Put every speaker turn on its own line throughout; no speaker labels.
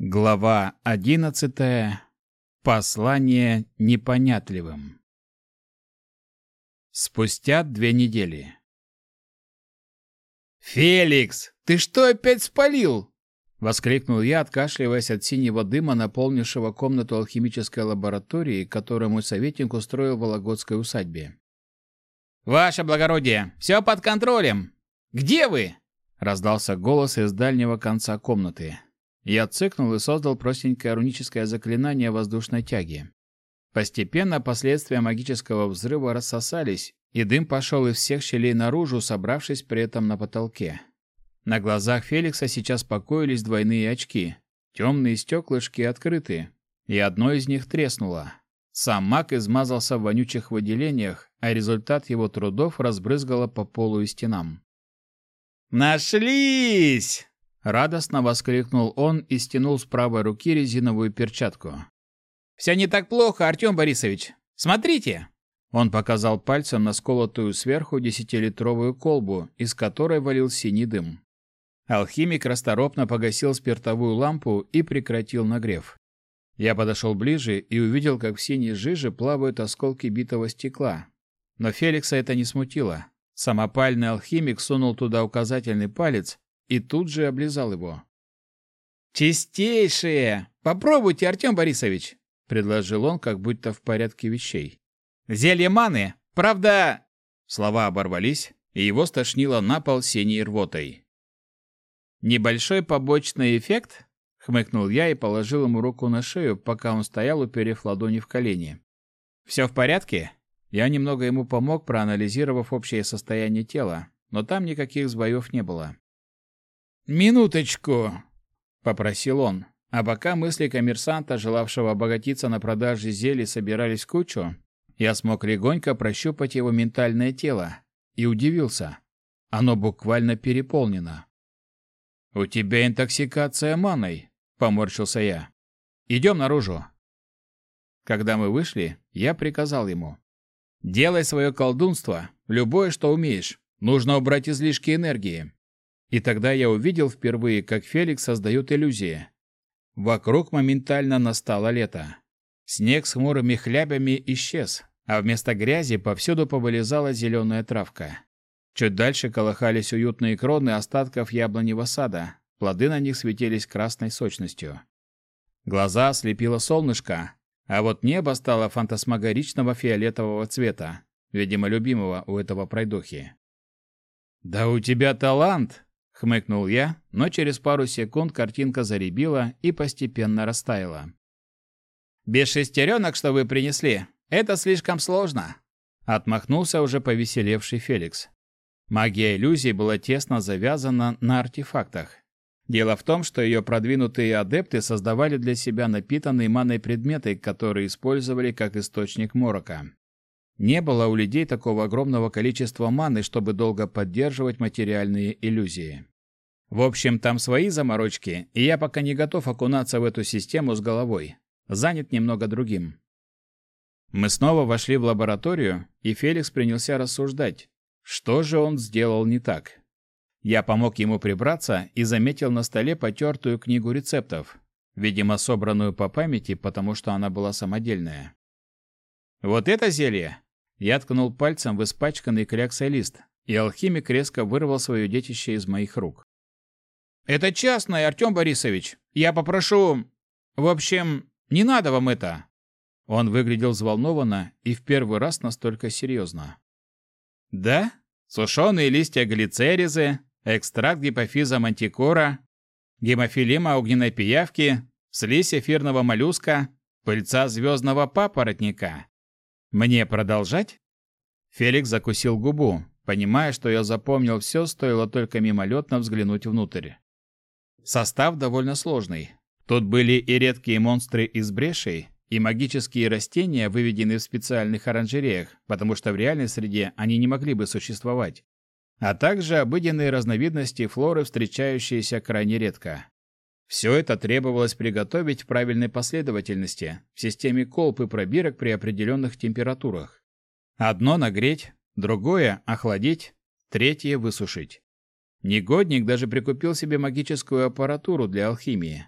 Глава одиннадцатая. Послание непонятливым. Спустя две недели. «Феликс, ты что опять спалил?» — воскликнул я, откашливаясь от синего дыма, наполнившего комнату алхимической лаборатории, которую мой советник устроил в Вологодской усадьбе. «Ваше благородие, все под контролем! Где вы?» — раздался голос из дальнего конца комнаты. Я цыкнул и создал простенькое руническое заклинание воздушной тяги. Постепенно последствия магического взрыва рассосались, и дым пошел из всех щелей наружу, собравшись при этом на потолке. На глазах Феликса сейчас покоились двойные очки. Темные стеклышки открыты, и одно из них треснуло. Сам маг измазался в вонючих выделениях, а результат его трудов разбрызгало по полу и стенам. «Нашлись!» Радостно воскликнул он и стянул с правой руки резиновую перчатку. «Все не так плохо, Артем Борисович. Смотрите!» Он показал пальцем на сколотую сверху десятилитровую колбу, из которой валил синий дым. Алхимик расторопно погасил спиртовую лампу и прекратил нагрев. Я подошел ближе и увидел, как в синей жиже плавают осколки битого стекла. Но Феликса это не смутило. Самопальный алхимик сунул туда указательный палец и тут же облизал его. «Чистейшие! Попробуйте, Артем Борисович!» — предложил он, как будто в порядке вещей. «Зелье маны! Правда...» Слова оборвались, и его стошнило на пол синей рвотой. «Небольшой побочный эффект?» — хмыкнул я и положил ему руку на шею, пока он стоял, уперев ладони в колени. «Все в порядке?» Я немного ему помог, проанализировав общее состояние тела, но там никаких сбоев не было. «Минуточку!» — попросил он. А пока мысли коммерсанта, желавшего обогатиться на продаже зелий, собирались в кучу, я смог легонько прощупать его ментальное тело и удивился. Оно буквально переполнено. «У тебя интоксикация маной», — поморщился я. «Идем наружу». Когда мы вышли, я приказал ему. «Делай свое колдунство, любое, что умеешь. Нужно убрать излишки энергии. И тогда я увидел впервые, как Феликс создает иллюзии. Вокруг моментально настало лето. Снег с хмурыми хлябями исчез, а вместо грязи повсюду повылезала зеленая травка. Чуть дальше колыхались уютные кроны остатков яблоневого сада, плоды на них светились красной сочностью. Глаза ослепило солнышко, а вот небо стало фантасмагоричного фиолетового цвета, видимо, любимого у этого пройдохи. «Да у тебя талант!» Хмыкнул я, но через пару секунд картинка заребила и постепенно растаяла. Без шестеренок, что вы принесли, это слишком сложно, отмахнулся уже повеселевший Феликс. Магия иллюзий была тесно завязана на артефактах. Дело в том, что ее продвинутые адепты создавали для себя напитанные маной предметы, которые использовали как источник морока. Не было у людей такого огромного количества маны, чтобы долго поддерживать материальные иллюзии. В общем, там свои заморочки, и я пока не готов окунаться в эту систему с головой. Занят немного другим. Мы снова вошли в лабораторию, и Феликс принялся рассуждать, что же он сделал не так. Я помог ему прибраться и заметил на столе потертую книгу рецептов, видимо, собранную по памяти, потому что она была самодельная. «Вот это зелье!» Я ткнул пальцем в испачканный кляксой лист, и алхимик резко вырвал свое детище из моих рук. «Это частное, Артем Борисович. Я попрошу... В общем, не надо вам это». Он выглядел взволнованно и в первый раз настолько серьезно. «Да? Сушеные листья глицеризы, экстракт гипофиза мантикора, гемофилима огненной пиявки, слизь эфирного моллюска, пыльца звездного папоротника. Мне продолжать? Феликс закусил губу, понимая, что я запомнил все, стоило только мимолетно взглянуть внутрь. Состав довольно сложный. Тут были и редкие монстры из брешей, и магические растения, выведенные в специальных оранжереях, потому что в реальной среде они не могли бы существовать, а также обыденные разновидности флоры, встречающиеся крайне редко. Все это требовалось приготовить в правильной последовательности, в системе колб и пробирок при определенных температурах. Одно нагреть, другое охладить, третье высушить. Негодник даже прикупил себе магическую аппаратуру для алхимии.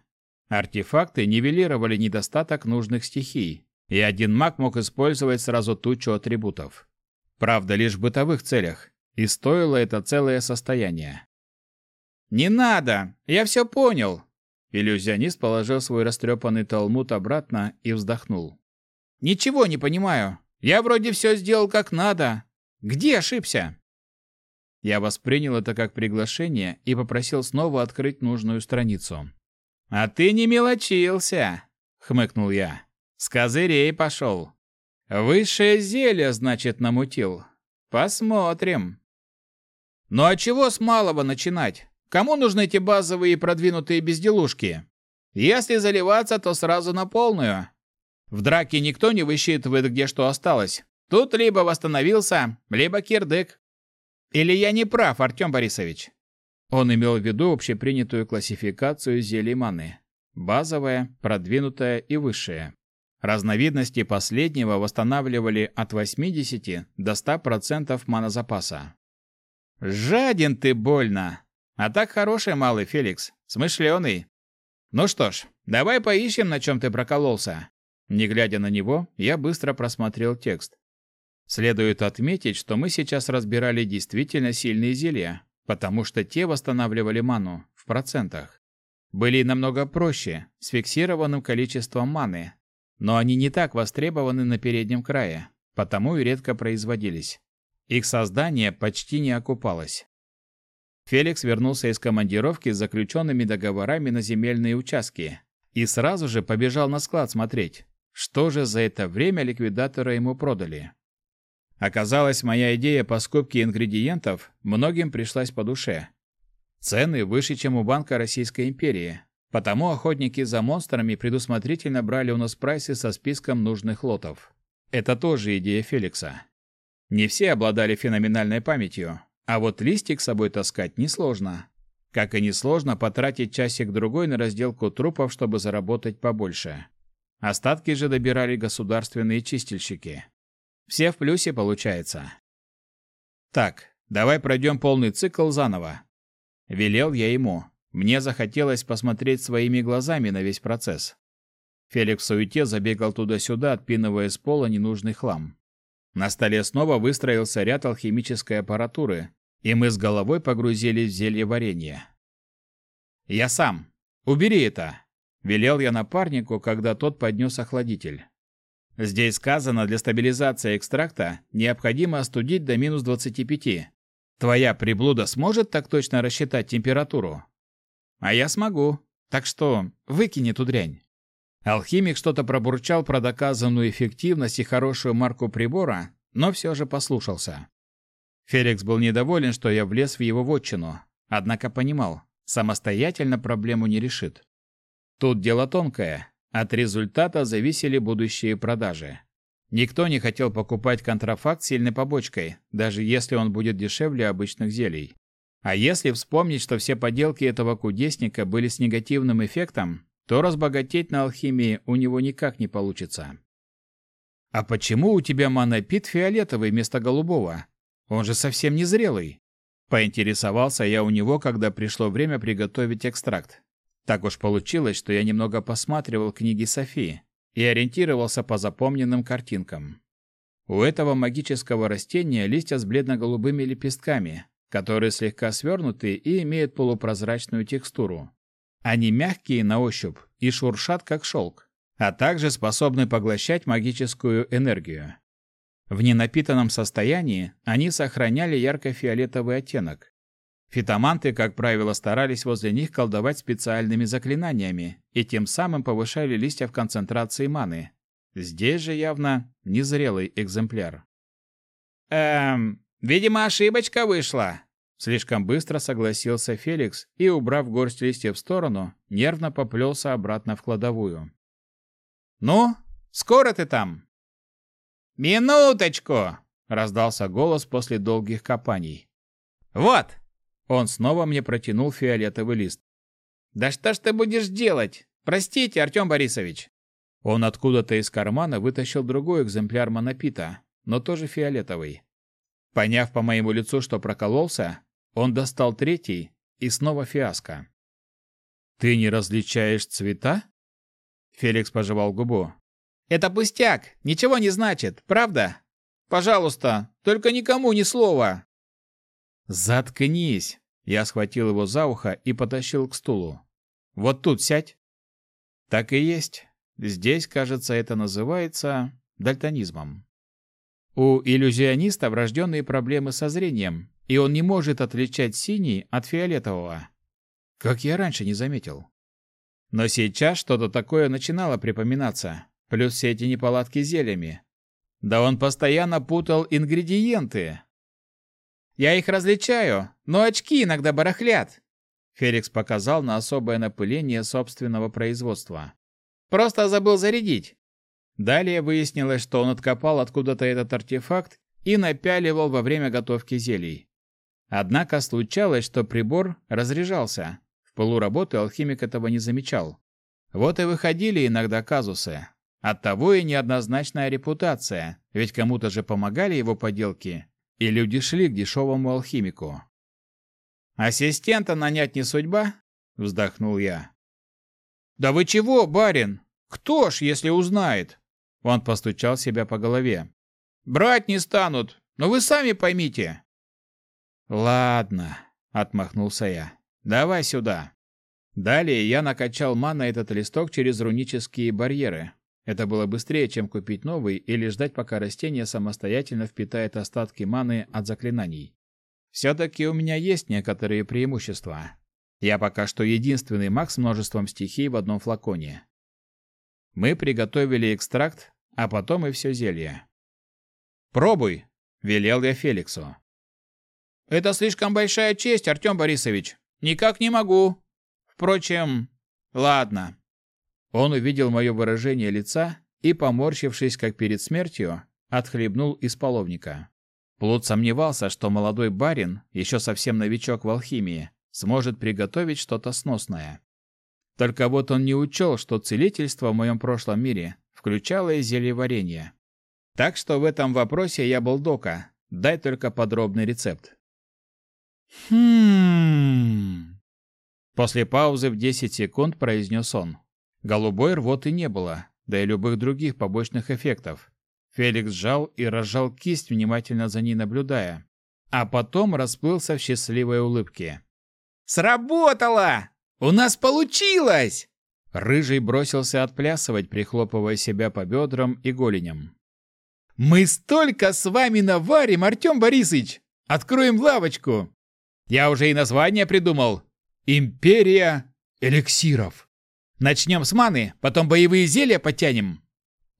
Артефакты нивелировали недостаток нужных стихий, и один маг мог использовать сразу тучу атрибутов. Правда, лишь в бытовых целях, и стоило это целое состояние. «Не надо! Я все понял!» Иллюзионист положил свой растрепанный талмуд обратно и вздохнул. «Ничего не понимаю. Я вроде все сделал как надо. Где ошибся?» Я воспринял это как приглашение и попросил снова открыть нужную страницу. «А ты не мелочился!» — хмыкнул я. «С козырей пошел. Высшее зелье, значит, намутил. Посмотрим». «Ну а чего с малого начинать? Кому нужны эти базовые и продвинутые безделушки? Если заливаться, то сразу на полную. В драке никто не высчитывает, где что осталось. Тут либо восстановился, либо кирдык. Или я не прав, Артем Борисович?» Он имел в виду общепринятую классификацию зелий маны. Базовая, продвинутая и высшая. Разновидности последнего восстанавливали от 80 до 100% манозапаса. «Жаден ты больно! А так хороший малый Феликс, смышленый. Ну что ж, давай поищем, на чем ты прокололся». Не глядя на него, я быстро просмотрел текст. Следует отметить, что мы сейчас разбирали действительно сильные зелья, потому что те восстанавливали ману в процентах. Были намного проще, с фиксированным количеством маны, но они не так востребованы на переднем крае, потому и редко производились. Их создание почти не окупалось. Феликс вернулся из командировки с заключенными договорами на земельные участки и сразу же побежал на склад смотреть, что же за это время ликвидатора ему продали. Оказалось, моя идея по скупке ингредиентов многим пришлась по душе. Цены выше, чем у Банка Российской империи, потому охотники за монстрами предусмотрительно брали у нас прайсы со списком нужных лотов. Это тоже идея Феликса. Не все обладали феноменальной памятью, а вот листик с собой таскать несложно. Как и несложно потратить часик-другой на разделку трупов, чтобы заработать побольше. Остатки же добирали государственные чистильщики. Все в плюсе получается. Так, давай пройдем полный цикл заново. Велел я ему. Мне захотелось посмотреть своими глазами на весь процесс. Феликс в суете забегал туда-сюда, отпинывая с пола ненужный хлам. На столе снова выстроился ряд алхимической аппаратуры, и мы с головой погрузились в зелье варенья. «Я сам. Убери это!» – велел я напарнику, когда тот поднес охладитель. Здесь сказано, для стабилизации экстракта необходимо остудить до минус 25. Твоя приблуда сможет так точно рассчитать температуру? А я смогу. Так что выкини эту дрянь. Алхимик что-то пробурчал про доказанную эффективность и хорошую марку прибора, но все же послушался. Феликс был недоволен, что я влез в его вотчину, однако понимал, самостоятельно проблему не решит. Тут дело тонкое, от результата зависели будущие продажи. Никто не хотел покупать контрафакт сильной побочкой, даже если он будет дешевле обычных зелий. А если вспомнить, что все поделки этого кудесника были с негативным эффектом, то разбогатеть на алхимии у него никак не получится. «А почему у тебя монопит фиолетовый вместо голубого? Он же совсем не зрелый!» Поинтересовался я у него, когда пришло время приготовить экстракт. Так уж получилось, что я немного посматривал книги Софии и ориентировался по запомненным картинкам. У этого магического растения листья с бледно-голубыми лепестками, которые слегка свернуты и имеют полупрозрачную текстуру. Они мягкие на ощупь и шуршат, как шелк, а также способны поглощать магическую энергию. В ненапитанном состоянии они сохраняли ярко-фиолетовый оттенок, Фитоманты, как правило, старались возле них колдовать специальными заклинаниями и тем самым повышали листья в концентрации маны. Здесь же явно незрелый экземпляр. «Эм, видимо, ошибочка вышла», Слишком быстро согласился Феликс и, убрав горсть листьев в сторону, нервно поплелся обратно в кладовую. «Ну, скоро ты там?» «Минуточку!» — раздался голос после долгих копаний. «Вот, он снова мне протянул фиолетовый лист. «Да что ж ты будешь делать? Простите, Артем Борисович!» Он откуда-то из кармана вытащил другой экземпляр монопита, но тоже фиолетовый. Поняв по моему лицу, что прокололся, он достал третий и снова фиаско. Ты не различаешь цвета? Феликс пожевал губу.
Это пустяк, ничего не значит, правда? Пожалуйста, только никому ни слова.
Заткнись. Я схватил его за ухо и потащил к стулу. Вот тут сядь. Так и есть. Здесь, кажется, это называется дальтонизмом. У иллюзиониста врожденные проблемы со зрением, и он не может отличать синий от фиолетового. Как я раньше не заметил. Но сейчас что-то такое начинало припоминаться, плюс все эти неполадки с зельями. Да он постоянно путал ингредиенты.
Я их различаю, но очки иногда барахлят. Феликс показал на особое напыление собственного производства. Просто забыл зарядить. Далее выяснилось, что он откопал откуда-то этот артефакт и напяливал во время готовки зелий. Однако случалось, что прибор разряжался, в пылу работы алхимик этого не замечал. Вот и выходили иногда казусы. Оттого и неоднозначная репутация, ведь кому-то же помогали его поделки, и люди шли к дешевому алхимику. «Ассистента нанять не судьба?» — вздохнул я. «Да вы чего, барин? Кто ж, если узнает?» Он постучал себя по голове. «Брать не станут, но вы сами поймите». «Ладно», — отмахнулся я. Давай сюда. Далее я накачал мана этот листок через рунические барьеры. Это было быстрее, чем купить новый или ждать, пока растение самостоятельно впитает остатки маны от заклинаний. Все-таки у меня есть некоторые преимущества. Я пока что единственный маг с множеством стихий в одном флаконе. Мы приготовили экстракт, а потом и все зелье. «Пробуй!» – велел я Феликсу. «Это слишком большая честь, Артем Борисович!» Никак не могу. Впрочем, ладно. Он увидел мое выражение лица и, поморщившись, как перед смертью, отхлебнул из половника. Плут сомневался, что молодой барин, еще совсем новичок в алхимии, сможет приготовить что-то сносное. Только вот он не учел, что целительство в моем прошлом мире включало и зельеварение. Так что в этом вопросе я был дока, дай только подробный рецепт. «Хм...»
После паузы в 10 секунд произнес он. Голубой рвоты не было, да и любых других побочных эффектов. Феликс сжал и разжал кисть, внимательно за ней наблюдая, а потом расплылся в счастливой улыбке.
«Сработало! У нас получилось!»
Рыжий бросился отплясывать, прихлопывая себя по бедрам и голеням.
«Мы столько с вами наварим, Артем Борисович! Откроем лавочку! Я уже и название придумал. Империя эликсиров. Начнем с маны, потом боевые зелья потянем.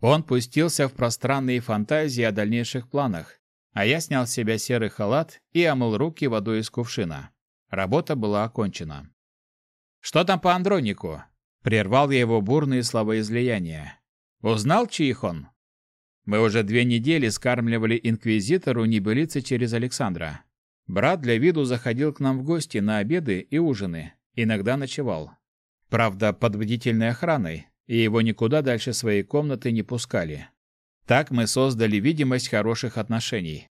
Он пустился в пространные фантазии о дальнейших планах, а я снял с себя серый халат и омыл руки водой из кувшина. Работа была окончена. «Что там по Андронику?» Прервал я его бурные словоизлияния. «Узнал, чьих он?» Мы уже две недели скармливали инквизитору небылицы через Александра. Брат для виду заходил к нам в гости на обеды и ужины, иногда ночевал. Правда, под бдительной охраной, и его никуда дальше своей комнаты не пускали. Так мы создали видимость хороших отношений.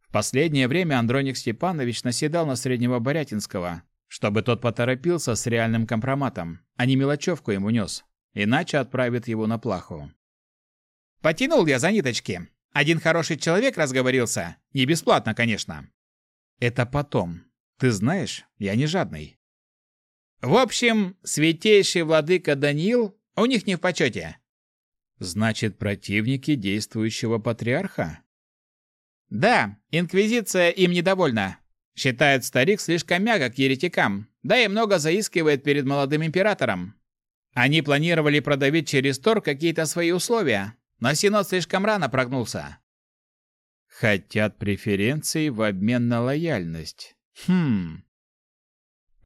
В последнее время Андроник Степанович наседал на Среднего Борятинского, чтобы тот поторопился с реальным компроматом, а не мелочевку ему нес, иначе отправит его на плаху.
«Потянул я за ниточки. Один хороший человек разговорился. Не бесплатно, конечно.
Это потом. Ты знаешь, я не жадный.
В общем, святейший владыка Даниил у них не в почете.
Значит, противники действующего патриарха?
Да, инквизиция им недовольна. Считает старик слишком мягок к еретикам, да и много заискивает перед молодым императором. Они планировали продавить через Тор какие-то свои условия, но Синод слишком рано прогнулся.
Хотят преференций в обмен на лояльность. Хм.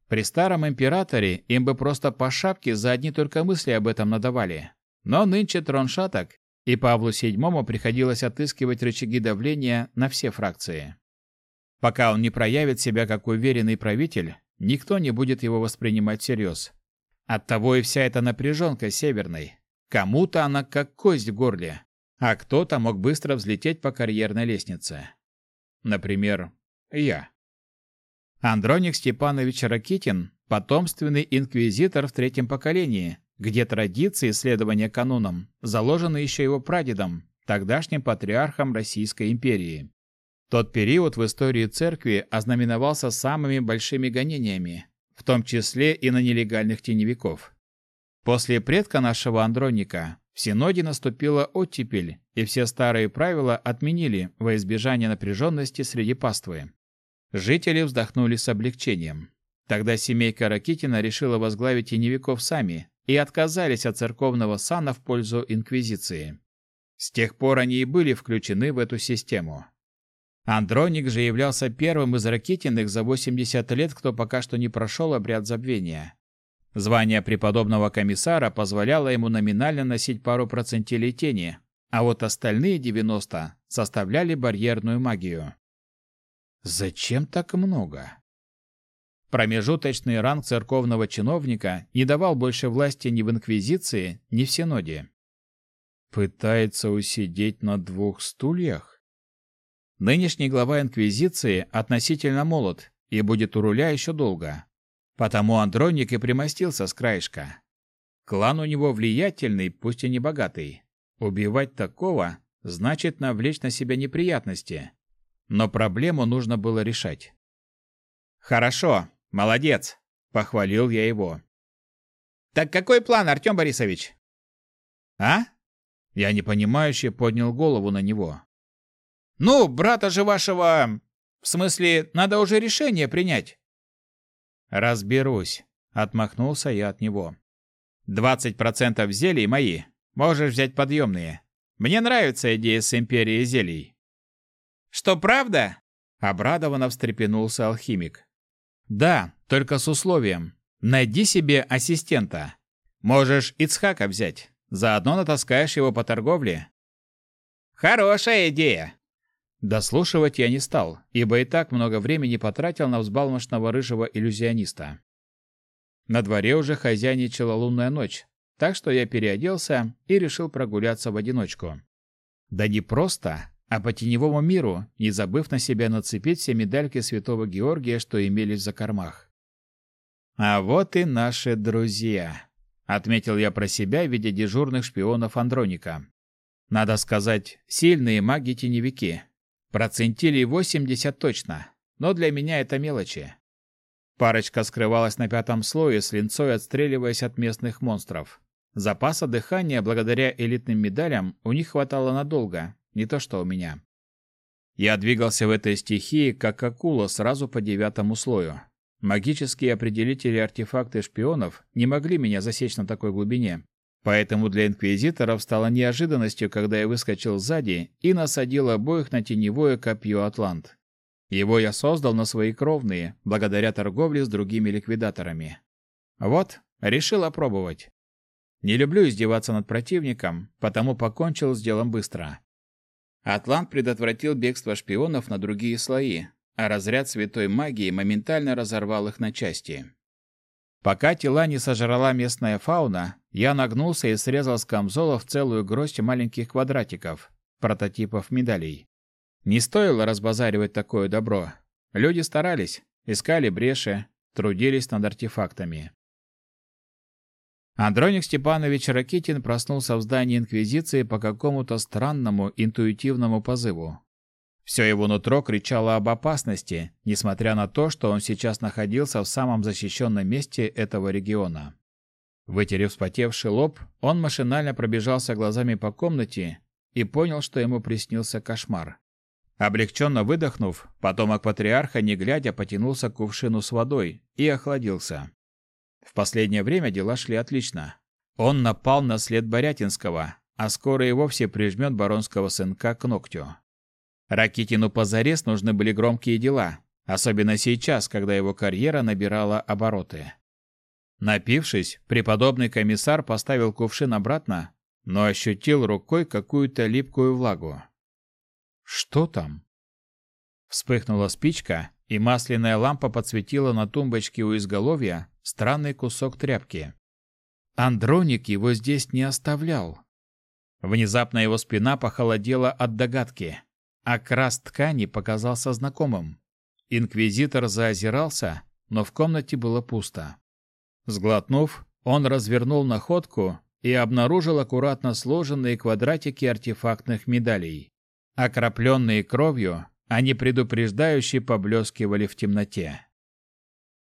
При старом императоре им бы просто по шапке за одни только мысли об этом надавали. Но нынче трон шаток, и Павлу VII приходилось отыскивать рычаги давления на все фракции. Пока он не проявит себя как уверенный правитель, никто не будет его воспринимать всерьез. Оттого и вся эта напряженка северной. Кому-то она как кость в горле, а кто-то мог быстро взлететь по карьерной лестнице. Например, я. Андроник Степанович Ракитин
потомственный инквизитор в третьем поколении, где традиции следования канонам заложены еще его прадедом, тогдашним патриархом Российской империи. Тот период в истории церкви ознаменовался самыми большими гонениями, в том числе и на нелегальных теневиков. После предка нашего Андроника в Синоде наступила оттепель, и все старые правила отменили во избежание напряженности среди паствы. Жители вздохнули с облегчением. Тогда семейка Ракитина решила возглавить теневиков сами и отказались от церковного сана в пользу инквизиции. С тех пор они и были включены в эту систему. Андроник же являлся первым из Ракитиных за 80 лет, кто пока что не прошел обряд забвения. Звание преподобного комиссара позволяло ему номинально носить пару процентилей тени, а вот остальные 90 составляли барьерную магию. Зачем так много? Промежуточный ранг церковного чиновника не давал больше власти ни в инквизиции, ни в синоде. Пытается усидеть на двух стульях? Нынешний глава инквизиции относительно молод и будет у руля еще долго. Потому Андроник и примостился с краешка. Клан у него влиятельный, пусть и не богатый. Убивать такого значит навлечь на себя неприятности. Но проблему нужно было решать. «Хорошо, молодец!» – похвалил я его. «Так какой план, Артем Борисович?» «А?» Я непонимающе поднял голову на него. «Ну, брата же вашего... В смысле, надо уже решение принять». «Разберусь», — отмахнулся я от него. «Двадцать процентов зелий мои. Можешь взять подъемные. Мне нравится идея с империей зелий. Что правда? Обрадованно встрепенулся алхимик. Да, только с условием. Найди себе ассистента. Можешь Ицхака взять. Заодно натаскаешь его по торговле. Хорошая идея. Дослушивать я не стал, ибо и так много времени потратил на взбалмошного рыжего иллюзиониста. На дворе уже хозяйничала лунная ночь, так что я переоделся и решил прогуляться в одиночку. Да не просто, а по теневому миру, не забыв на себя нацепить все медальки Святого Георгия, что имелись за кормах. А вот и наши друзья, отметил я про себя, видя дежурных шпионов Андроника. Надо сказать, сильные маги-теневики. Процентили 80 точно, но для меня это мелочи. Парочка скрывалась на пятом слое с линцой, отстреливаясь от местных монстров. Запаса дыхания благодаря элитным медалям у них хватало надолго, не то что у меня. Я двигался в этой стихии, как акула, сразу по девятому слою. Магические определители артефакты шпионов не могли меня засечь на такой глубине. Поэтому для инквизиторов стало неожиданностью, когда я выскочил сзади и насадил обоих на теневое копье Атлант. Его я создал на свои кровные, благодаря торговле с другими ликвидаторами. Вот, решил опробовать. Не люблю издеваться над противником, потому покончил с делом быстро. Атлант предотвратил бегство шпионов на другие слои, а разряд святой магии моментально разорвал их на части. Пока тела не сожрала местная фауна, я нагнулся и срезал с камзолов целую гроздь маленьких квадратиков, прототипов медалей. Не стоило разбазаривать такое добро. Люди старались, искали бреши, трудились над артефактами. Андроник Степанович Ракитин проснулся в здании Инквизиции по какому-то странному интуитивному позыву. Все его нутро кричало об опасности, несмотря на то, что он сейчас находился в самом защищенном месте этого региона. Вытерев вспотевший лоб, он машинально пробежался глазами по комнате и понял, что ему приснился кошмар. Облегченно выдохнув, потомок патриарха, не глядя, потянулся к кувшину с водой и охладился. В последнее время дела шли отлично. Он напал на след Борятинского, а скоро и вовсе прижмет баронского сынка к ногтю. Ракитину позарез нужны были громкие дела, особенно сейчас, когда его карьера набирала обороты. Напившись, преподобный комиссар поставил кувшин обратно, но ощутил рукой какую-то липкую влагу. Что там? Вспыхнула спичка, и масляная лампа подсветила на тумбочке у изголовья странный кусок тряпки. Андроник его здесь не оставлял. Внезапно его спина похолодела от догадки. Окрас ткани показался знакомым. Инквизитор заозирался,
но в комнате было пусто. Сглотнув, он развернул находку и обнаружил аккуратно сложенные квадратики артефактных медалей. Окропленные кровью, они предупреждающе поблескивали в темноте.